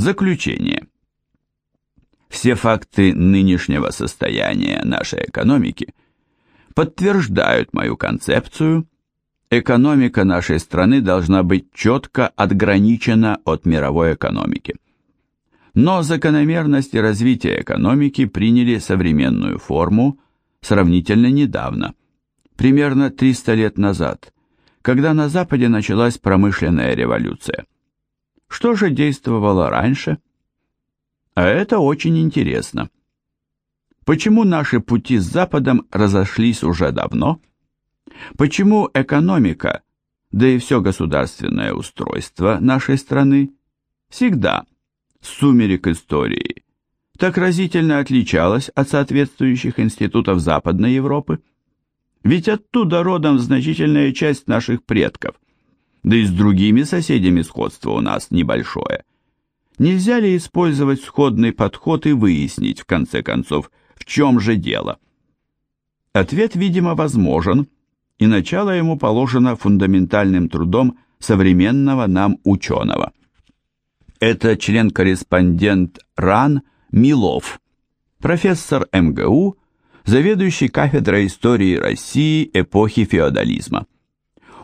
Заключение. Все факты нынешнего состояния нашей экономики подтверждают мою концепцию экономика нашей страны должна быть четко отграничена от мировой экономики. Но закономерности развития экономики приняли современную форму сравнительно недавно, примерно 300 лет назад, когда на Западе началась промышленная революция. Что же действовало раньше? А это очень интересно. Почему наши пути с Западом разошлись уже давно? Почему экономика, да и все государственное устройство нашей страны всегда, с сумерек истории, так разительно отличалось от соответствующих институтов Западной Европы? Ведь оттуда родом значительная часть наших предков, да и с другими соседями сходство у нас небольшое. Нельзя ли использовать сходный подход и выяснить, в конце концов, в чем же дело? Ответ, видимо, возможен – и начало ему положено фундаментальным трудом современного нам ученого. Это член-корреспондент РАН Милов, профессор МГУ, заведующий кафедрой истории России эпохи феодализма.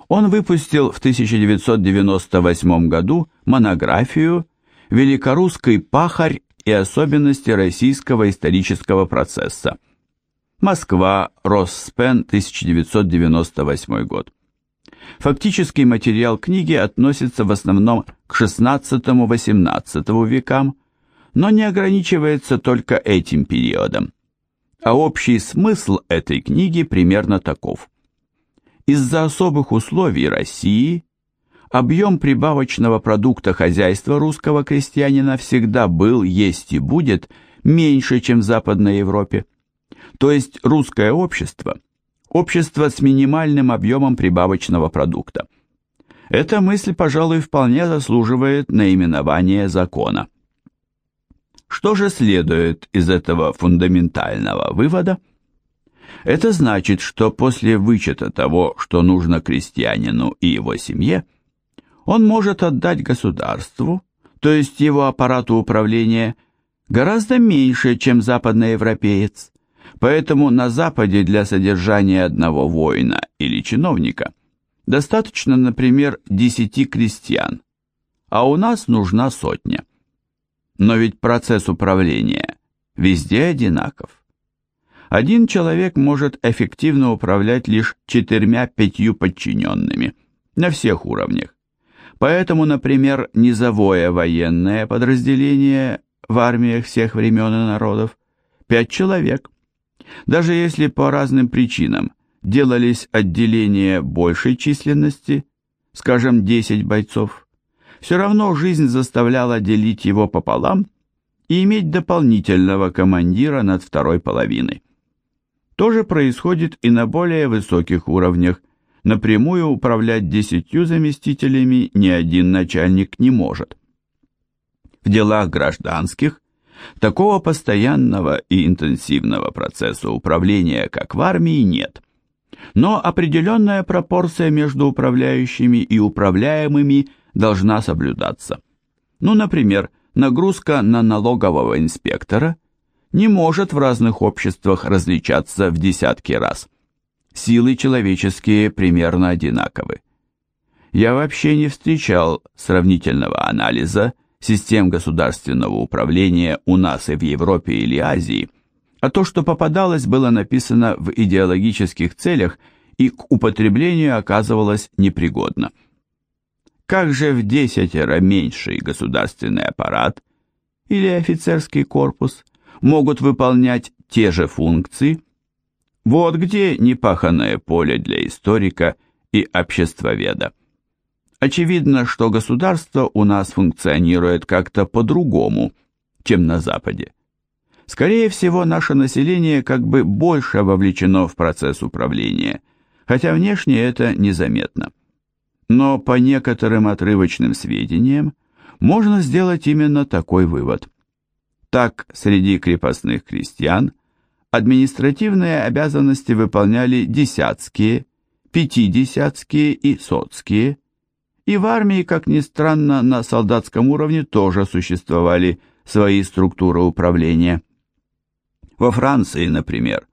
Он выпустил в 1998 году монографию «Великорусский пахарь и особенности российского исторического процесса», Москва, Росспен, 1998 год. Фактический материал книги относится в основном к XVI-XVIII векам, но не ограничивается только этим периодом. А общий смысл этой книги примерно таков. Из-за особых условий России объем прибавочного продукта хозяйства русского крестьянина всегда был, есть и будет меньше, чем в Западной Европе то есть русское общество – общество с минимальным объемом прибавочного продукта. Эта мысль, пожалуй, вполне заслуживает наименования закона. Что же следует из этого фундаментального вывода? Это значит, что после вычета того, что нужно крестьянину и его семье, он может отдать государству, то есть его аппарату управления, гораздо меньше, чем западноевропеец. Поэтому на Западе для содержания одного воина или чиновника достаточно, например, десяти крестьян, а у нас нужна сотня. Но ведь процесс управления везде одинаков. Один человек может эффективно управлять лишь четырьмя-пятью подчиненными на всех уровнях. Поэтому, например, низовое военное подразделение в армиях всех времен и народов – пять человек – даже если по разным причинам делались отделения большей численности, скажем, 10 бойцов, все равно жизнь заставляла делить его пополам и иметь дополнительного командира над второй половиной. То же происходит и на более высоких уровнях. Напрямую управлять десятью заместителями ни один начальник не может. В делах гражданских Такого постоянного и интенсивного процесса управления, как в армии, нет. Но определенная пропорция между управляющими и управляемыми должна соблюдаться. Ну, например, нагрузка на налогового инспектора не может в разных обществах различаться в десятки раз. Силы человеческие примерно одинаковы. Я вообще не встречал сравнительного анализа систем государственного управления у нас и в Европе или Азии, а то, что попадалось, было написано в идеологических целях и к употреблению оказывалось непригодно. Как же в десятеро меньший государственный аппарат или офицерский корпус могут выполнять те же функции? Вот где непаханное поле для историка и обществоведа. Очевидно, что государство у нас функционирует как-то по-другому, чем на Западе. Скорее всего, наше население как бы больше вовлечено в процесс управления, хотя внешне это незаметно. Но по некоторым отрывочным сведениям можно сделать именно такой вывод. Так, среди крепостных крестьян административные обязанности выполняли десятские, пятидесятские и сотские, И в армии, как ни странно, на солдатском уровне тоже существовали свои структуры управления. Во Франции, например,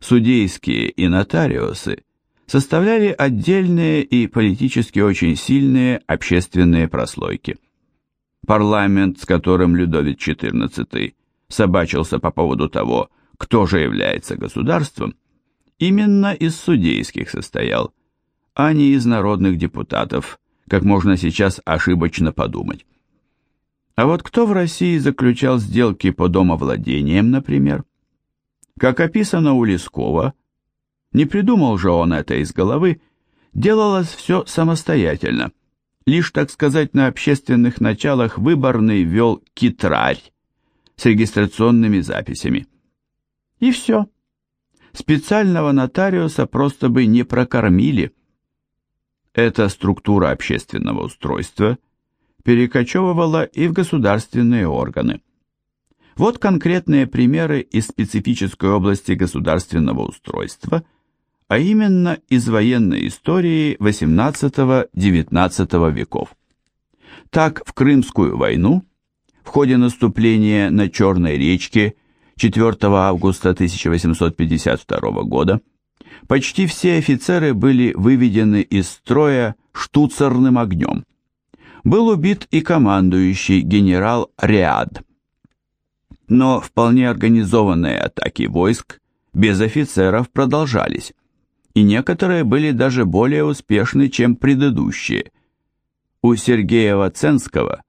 судейские и нотариусы составляли отдельные и политически очень сильные общественные прослойки. Парламент, с которым Людовик XIV собачился по поводу того, кто же является государством, именно из судейских состоял, а не из народных депутатов, как можно сейчас ошибочно подумать. А вот кто в России заключал сделки по домовладениям, например? Как описано у Лескова, не придумал же он это из головы, делалось все самостоятельно. Лишь, так сказать, на общественных началах выборный вел китрарь с регистрационными записями. И все. Специального нотариуса просто бы не прокормили. Эта структура общественного устройства перекочевывала и в государственные органы. Вот конкретные примеры из специфической области государственного устройства, а именно из военной истории XVIII-XIX веков. Так, в Крымскую войну, в ходе наступления на Черной речке 4 августа 1852 года, почти все офицеры были выведены из строя штуцерным огнем. Был убит и командующий генерал Риад но вполне организованные атаки войск без офицеров продолжались, и некоторые были даже более успешны, чем предыдущие. У Сергея Ваценского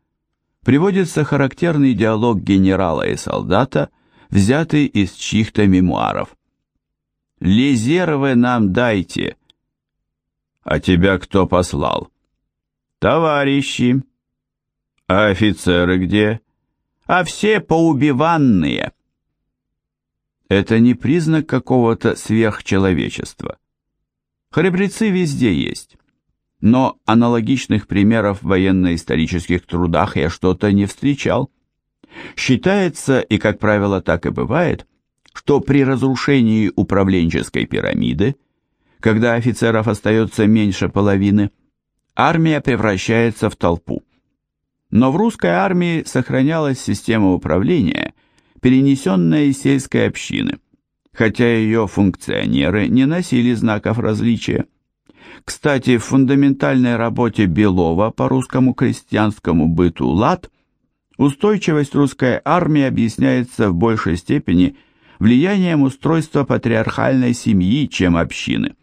приводится характерный диалог генерала и солдата, взятый из чьих-то мемуаров. «Лизервы нам дайте!» «А тебя кто послал?» «Товарищи!» «А офицеры где?» а все поубиванные. Это не признак какого-то сверхчеловечества. Храбрецы везде есть, но аналогичных примеров в военно-исторических трудах я что-то не встречал. Считается, и как правило так и бывает, что при разрушении управленческой пирамиды, когда офицеров остается меньше половины, армия превращается в толпу. Но в русской армии сохранялась система управления, перенесенная из сельской общины, хотя ее функционеры не носили знаков различия. Кстати, в фундаментальной работе Белова по русскому крестьянскому быту «Лад» устойчивость русской армии объясняется в большей степени влиянием устройства патриархальной семьи, чем общины.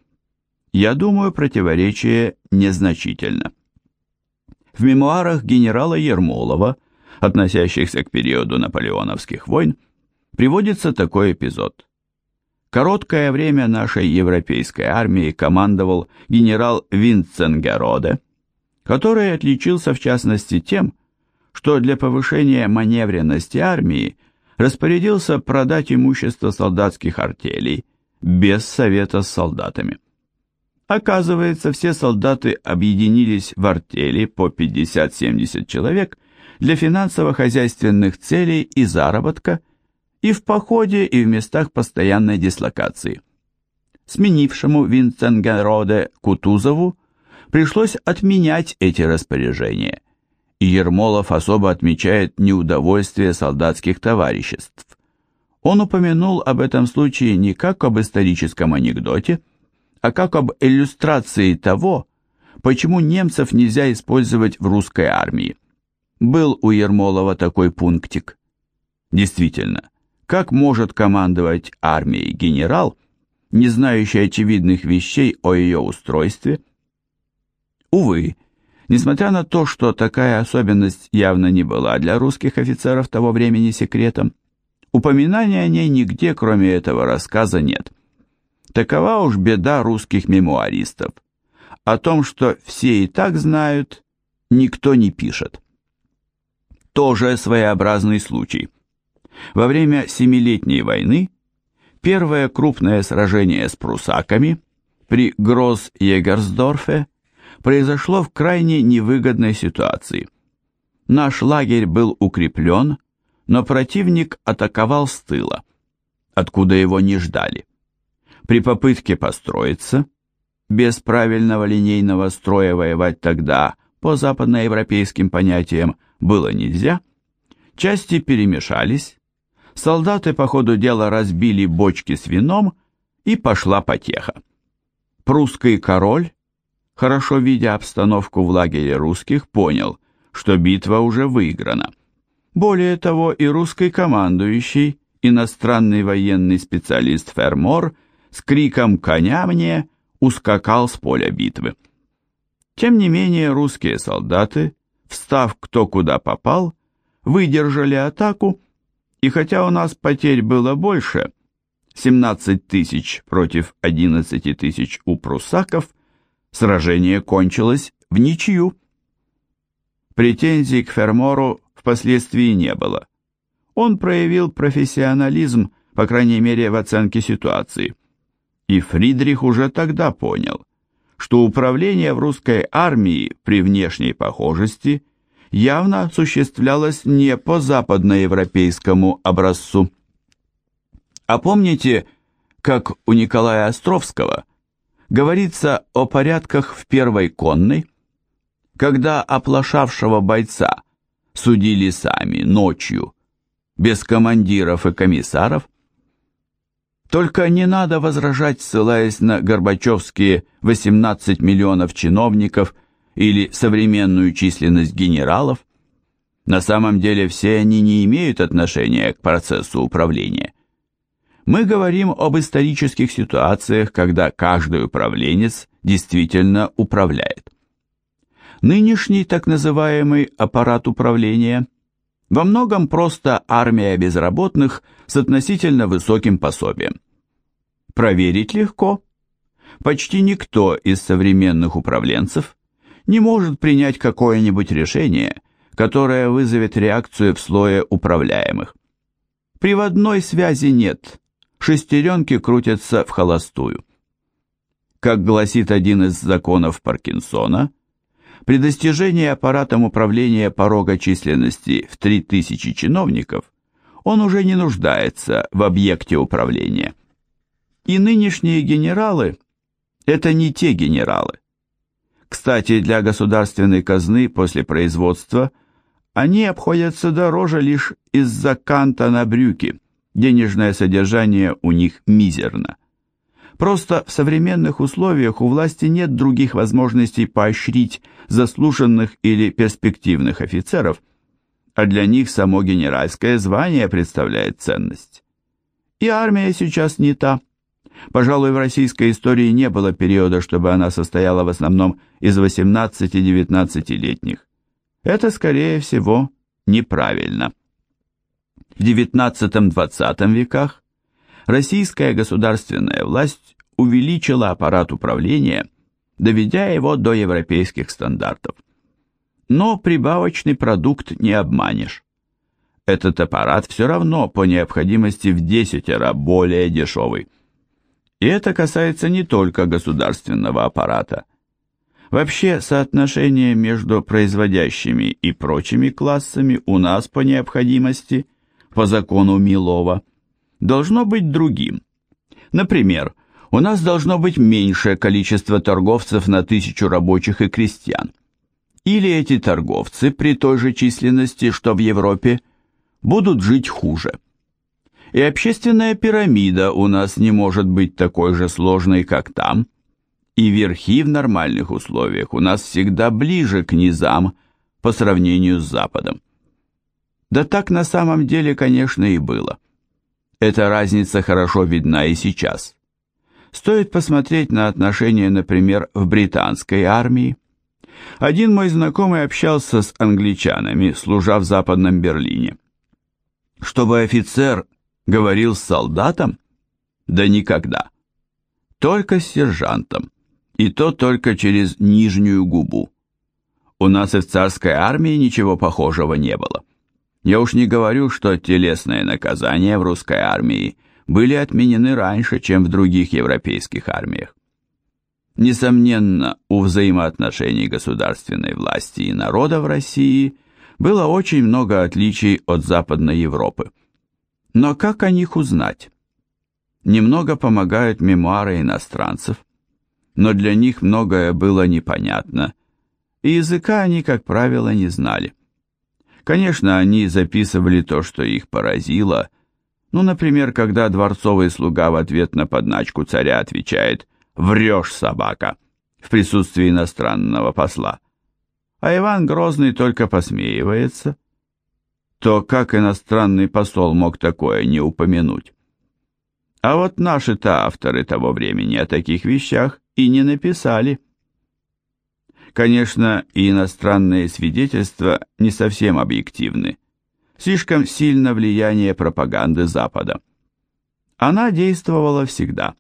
Я думаю, противоречие незначительно. В мемуарах генерала Ермолова, относящихся к периоду наполеоновских войн, приводится такой эпизод. Короткое время нашей европейской армии командовал генерал Винценгероде, который отличился в частности тем, что для повышения маневренности армии распорядился продать имущество солдатских артелей без совета с солдатами. Оказывается, все солдаты объединились в артели по 50-70 человек для финансово-хозяйственных целей и заработка и в походе, и в местах постоянной дислокации. Сменившему Винценгероде Кутузову пришлось отменять эти распоряжения, и Ермолов особо отмечает неудовольствие солдатских товариществ. Он упомянул об этом случае не как об историческом анекдоте, а как об иллюстрации того, почему немцев нельзя использовать в русской армии. Был у Ермолова такой пунктик. Действительно, как может командовать армией генерал, не знающий очевидных вещей о ее устройстве? Увы, несмотря на то, что такая особенность явно не была для русских офицеров того времени секретом, упоминания о ней нигде, кроме этого рассказа, нет. Такова уж беда русских мемуаристов. О том, что все и так знают, никто не пишет. Тоже своеобразный случай. Во время Семилетней войны первое крупное сражение с прусаками при Гросс-Егерсдорфе произошло в крайне невыгодной ситуации. Наш лагерь был укреплен, но противник атаковал с тыла, откуда его не ждали. При попытке построиться, без правильного линейного строя воевать тогда по западноевропейским понятиям было нельзя, части перемешались, солдаты по ходу дела разбили бочки с вином, и пошла потеха. Прусский король, хорошо видя обстановку в лагере русских, понял, что битва уже выиграна. Более того, и русский командующий, иностранный военный специалист Фермор, с криком «Коня мне!» ускакал с поля битвы. Тем не менее, русские солдаты, встав кто куда попал, выдержали атаку, и хотя у нас потерь было больше, 17 тысяч против 11 тысяч у прусаков, сражение кончилось в ничью. Претензий к Фермору впоследствии не было. Он проявил профессионализм, по крайней мере, в оценке ситуации. И Фридрих уже тогда понял, что управление в русской армии при внешней похожести явно осуществлялось не по западноевропейскому образцу. А помните, как у Николая Островского говорится о порядках в первой конной, когда оплошавшего бойца судили сами ночью, без командиров и комиссаров? Только не надо возражать, ссылаясь на горбачевские 18 миллионов чиновников или современную численность генералов. На самом деле все они не имеют отношения к процессу управления. Мы говорим об исторических ситуациях, когда каждый управленец действительно управляет. Нынешний так называемый аппарат управления во многом просто армия безработных с относительно высоким пособием. Проверить легко. Почти никто из современных управленцев не может принять какое-нибудь решение, которое вызовет реакцию в слое управляемых. Приводной связи нет, шестеренки крутятся в холостую. Как гласит один из законов Паркинсона, при достижении аппаратом управления порога численности в 3000 чиновников он уже не нуждается в объекте управления. И нынешние генералы – это не те генералы. Кстати, для государственной казны после производства они обходятся дороже лишь из-за канта на брюки, денежное содержание у них мизерно. Просто в современных условиях у власти нет других возможностей поощрить заслуженных или перспективных офицеров, а для них само генеральское звание представляет ценность. И армия сейчас не та. Пожалуй, в российской истории не было периода, чтобы она состояла в основном из 18-19-летних. Это, скорее всего, неправильно. В XIX-XX веках российская государственная власть увеличила аппарат управления, доведя его до европейских стандартов. Но прибавочный продукт не обманешь. Этот аппарат все равно по необходимости в 10 раз более дешевый. И это касается не только государственного аппарата. Вообще соотношение между производящими и прочими классами у нас по необходимости, по закону Милова, должно быть другим. Например, у нас должно быть меньшее количество торговцев на тысячу рабочих и крестьян. Или эти торговцы при той же численности, что в Европе, будут жить хуже. И общественная пирамида у нас не может быть такой же сложной, как там, и верхи в нормальных условиях у нас всегда ближе к низам по сравнению с Западом. Да так на самом деле, конечно, и было. Эта разница хорошо видна и сейчас. Стоит посмотреть на отношения, например, в британской армии. Один мой знакомый общался с англичанами, служа в Западном Берлине. Чтобы офицер говорил с солдатом? Да никогда. Только с сержантом. И то только через нижнюю губу. У нас и в царской армии ничего похожего не было. Я уж не говорю, что телесные наказания в русской армии были отменены раньше, чем в других европейских армиях. Несомненно, у взаимоотношений государственной власти и народа в России было очень много отличий от Западной Европы. Но как о них узнать? Немного помогают мемуары иностранцев, но для них многое было непонятно, и языка они, как правило, не знали. Конечно, они записывали то, что их поразило, ну, например, когда дворцовый слуга в ответ на подначку царя отвечает «Врешь, собака!» в присутствии иностранного посла, а Иван Грозный только посмеивается, то как иностранный посол мог такое не упомянуть? А вот наши-то авторы того времени о таких вещах и не написали. Конечно, и иностранные свидетельства не совсем объективны. Слишком сильно влияние пропаганды Запада. Она действовала всегда.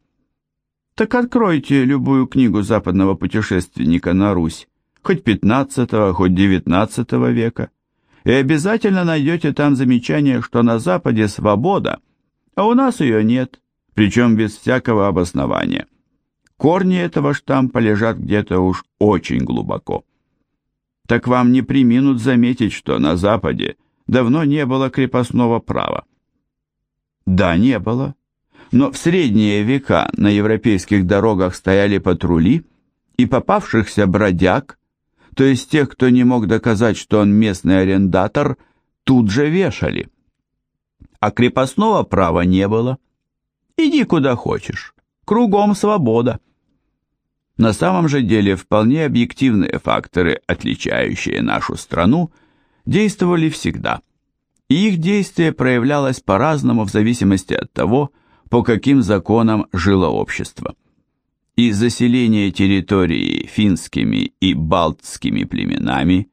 Так откройте любую книгу западного путешественника на Русь, хоть 15 хоть 19 века, и обязательно найдете там замечание, что на Западе свобода, а у нас ее нет причем без всякого обоснования. Корни этого штампа лежат где-то уж очень глубоко. Так вам не приминут заметить, что на Западе давно не было крепостного права. Да, не было. Но в средние века на европейских дорогах стояли патрули, и попавшихся бродяг, то есть тех, кто не мог доказать, что он местный арендатор, тут же вешали. А крепостного права не было. Иди куда хочешь. Кругом свобода. На самом же деле вполне объективные факторы, отличающие нашу страну, действовали всегда. И их действие проявлялось по-разному в зависимости от того, по каким законам жило общество. И заселение территории финскими и балтскими племенами,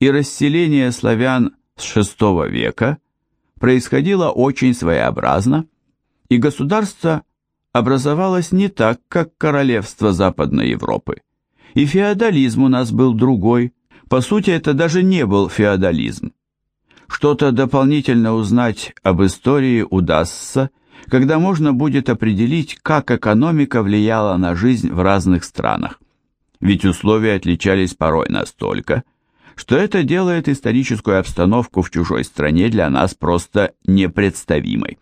и расселение славян с VI века происходило очень своеобразно, и государство образовалось не так, как королевство Западной Европы. И феодализм у нас был другой. По сути, это даже не был феодализм. Что-то дополнительно узнать об истории удастся, когда можно будет определить, как экономика влияла на жизнь в разных странах. Ведь условия отличались порой настолько, что это делает историческую обстановку в чужой стране для нас просто непредставимой.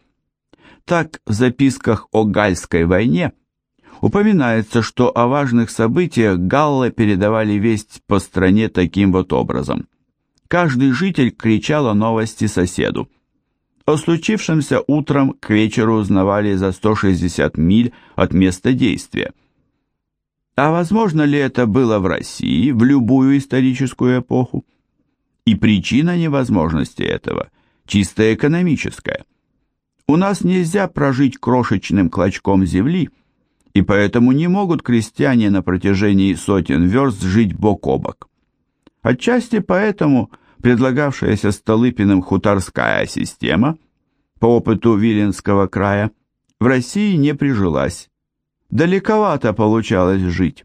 Так, в записках о Гальской войне упоминается, что о важных событиях галлы передавали весть по стране таким вот образом. Каждый житель кричал о новости соседу. О случившемся утром к вечеру узнавали за 160 миль от места действия. А возможно ли это было в России в любую историческую эпоху? И причина невозможности этого чисто экономическая – у нас нельзя прожить крошечным клочком земли, и поэтому не могут крестьяне на протяжении сотен верст жить бок о бок. Отчасти поэтому предлагавшаяся Столыпиным хуторская система, по опыту Виленского края, в России не прижилась. Далековато получалось жить.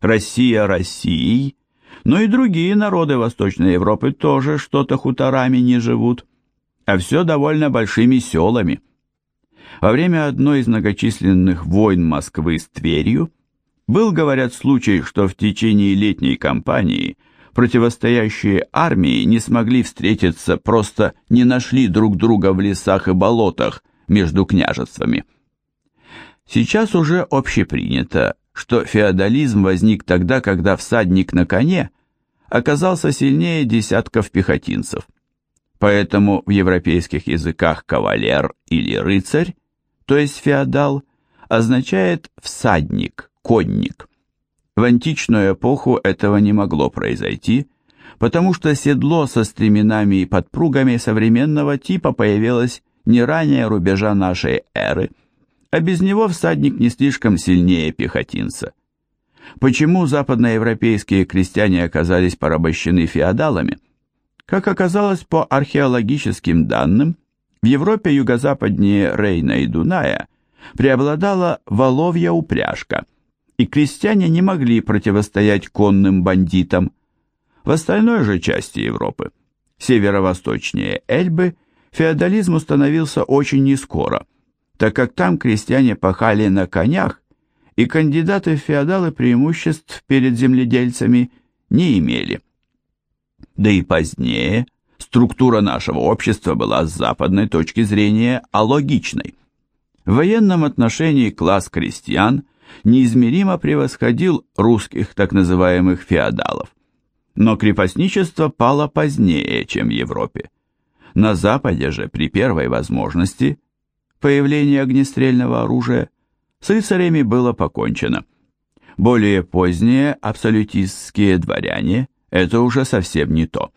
Россия Россией, но и другие народы Восточной Европы тоже что-то хуторами не живут а все довольно большими селами. Во время одной из многочисленных войн Москвы с Тверью был, говорят, случай, что в течение летней кампании противостоящие армии не смогли встретиться, просто не нашли друг друга в лесах и болотах между княжествами. Сейчас уже общепринято, что феодализм возник тогда, когда всадник на коне оказался сильнее десятков пехотинцев. Поэтому в европейских языках кавалер или рыцарь, то есть феодал, означает всадник, конник. В античную эпоху этого не могло произойти, потому что седло со стременами и подпругами современного типа появилось не ранее рубежа нашей эры, а без него всадник не слишком сильнее пехотинца. Почему западноевропейские крестьяне оказались порабощены феодалами? Как оказалось по археологическим данным, в Европе юго-западнее Рейна и Дуная преобладала воловья упряжка, и крестьяне не могли противостоять конным бандитам. В остальной же части Европы, северо-восточнее Эльбы, феодализм установился очень нескоро, так как там крестьяне пахали на конях, и кандидаты в феодалы преимуществ перед земледельцами не имели. Да и позднее структура нашего общества была с западной точки зрения алогичной. В военном отношении класс крестьян неизмеримо превосходил русских так называемых феодалов. Но крепостничество пало позднее, чем в Европе. На Западе же при первой возможности появления огнестрельного оружия с рыцарями было покончено. Более поздние абсолютистские дворяне – это уже совсем не то.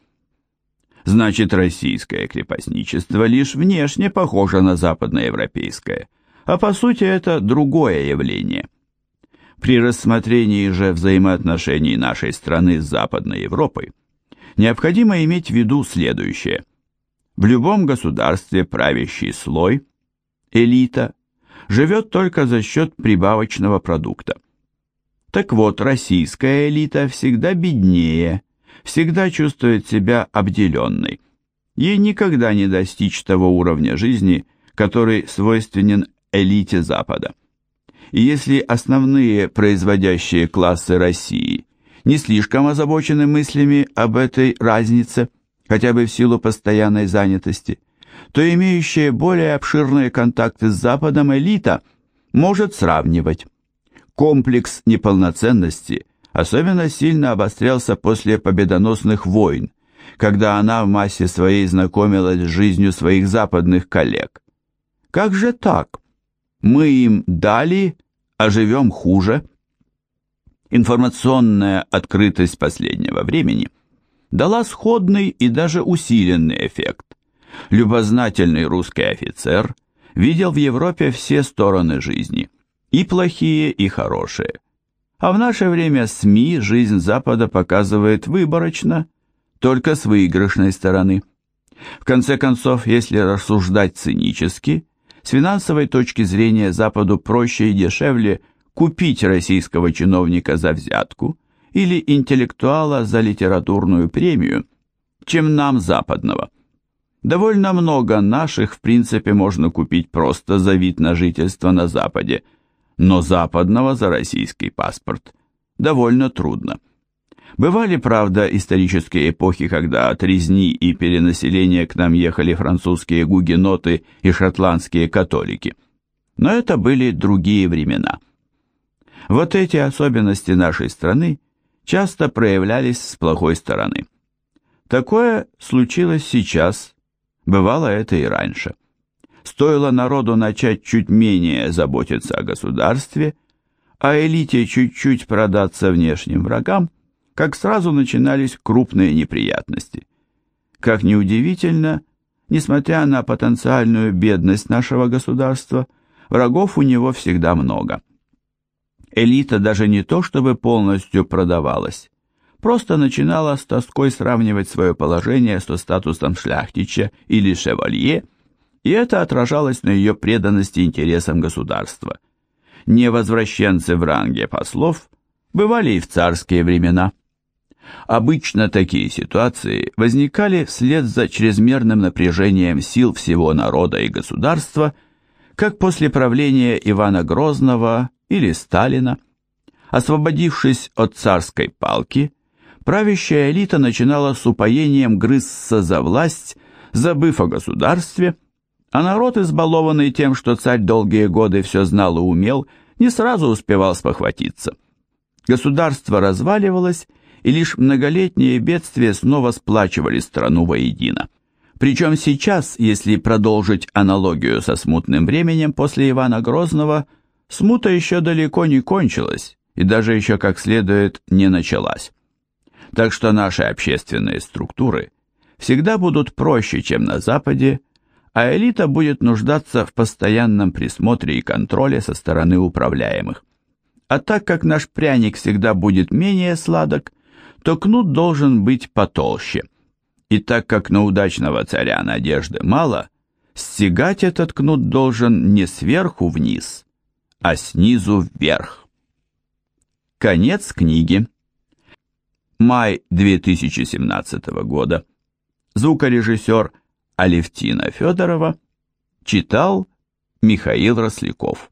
Значит, российское крепостничество лишь внешне похоже на западноевропейское, а по сути это другое явление. При рассмотрении же взаимоотношений нашей страны с Западной Европой необходимо иметь в виду следующее. В любом государстве правящий слой, элита, живет только за счет прибавочного продукта. Так вот, российская элита всегда беднее, всегда чувствует себя обделенной. Ей никогда не достичь того уровня жизни, который свойственен элите Запада. И если основные производящие классы России не слишком озабочены мыслями об этой разнице, хотя бы в силу постоянной занятости, то имеющая более обширные контакты с Западом элита может сравнивать. Комплекс неполноценности особенно сильно обострялся после победоносных войн, когда она в массе своей знакомилась с жизнью своих западных коллег. Как же так? Мы им дали, а живем хуже? Информационная открытость последнего времени – дала сходный и даже усиленный эффект. Любознательный русский офицер видел в Европе все стороны жизни, и плохие, и хорошие. А в наше время СМИ жизнь Запада показывает выборочно, только с выигрышной стороны. В конце концов, если рассуждать цинически, с финансовой точки зрения Западу проще и дешевле купить российского чиновника за взятку – или интеллектуала за литературную премию, чем нам западного. Довольно много наших, в принципе, можно купить просто за вид на жительство на Западе, но западного за российский паспорт довольно трудно. Бывали, правда, исторические эпохи, когда от резни и перенаселения к нам ехали французские гугеноты и шотландские католики. Но это были другие времена. Вот эти особенности нашей страны часто проявлялись с плохой стороны. Такое случилось сейчас, бывало это и раньше. Стоило народу начать чуть менее заботиться о государстве, а элите чуть-чуть продаться внешним врагам, как сразу начинались крупные неприятности. Как неудивительно, несмотря на потенциальную бедность нашего государства, врагов у него всегда много элита даже не то чтобы полностью продавалась, просто начинала с тоской сравнивать свое положение со статусом шляхтича или шевалье, и это отражалось на ее преданности интересам государства. Невозвращенцы в ранге послов бывали и в царские времена. Обычно такие ситуации возникали вслед за чрезмерным напряжением сил всего народа и государства, как после правления Ивана Грозного или Сталина. Освободившись от царской палки, правящая элита начинала с упоением грызться за власть, забыв о государстве, а народ, избалованный тем, что царь долгие годы все знал и умел, не сразу успевал спохватиться. Государство разваливалось, и лишь многолетние бедствия снова сплачивали страну воедино. Причем сейчас, если продолжить аналогию со смутным временем после Ивана Грозного, смута еще далеко не кончилась и даже еще как следует не началась. Так что наши общественные структуры всегда будут проще, чем на Западе, а элита будет нуждаться в постоянном присмотре и контроле со стороны управляемых. А так как наш пряник всегда будет менее сладок, то кнут должен быть потолще. И так как на удачного царя надежды мало, стягать этот кнут должен не сверху вниз, а снизу вверх. Конец книги. Май 2017 года. Звукорежиссер Алевтина Федорова читал Михаил Росляков.